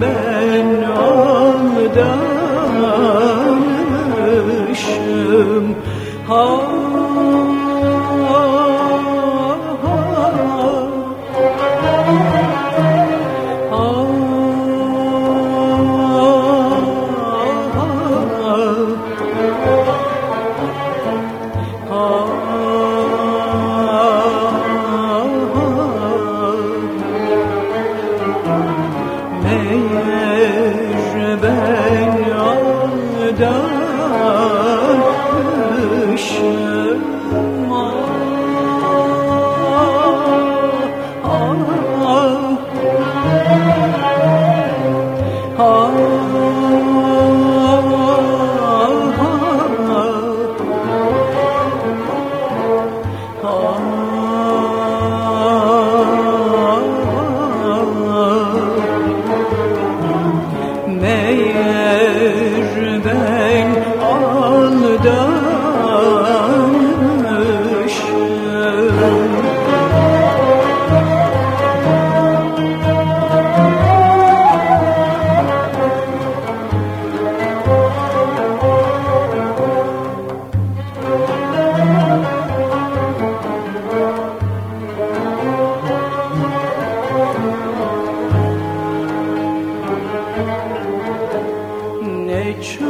ben aldan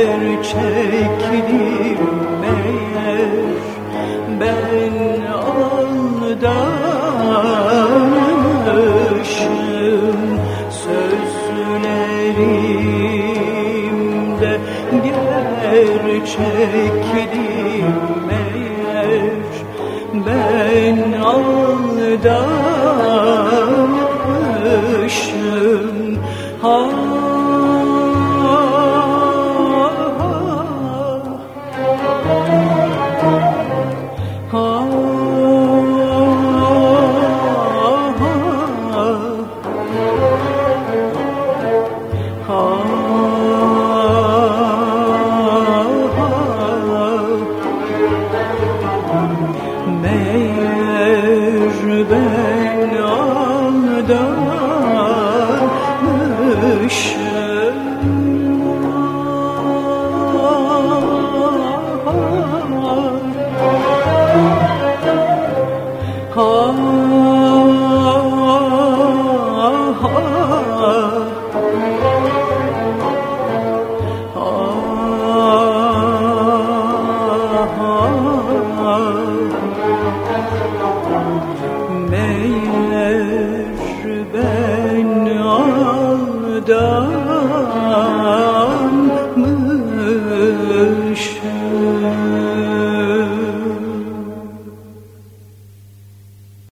erkekdir meğer ben aldanmışım sözlerimde gerçekdir meğer ben aldanmışım. Aldanmışım Meyler ben aldım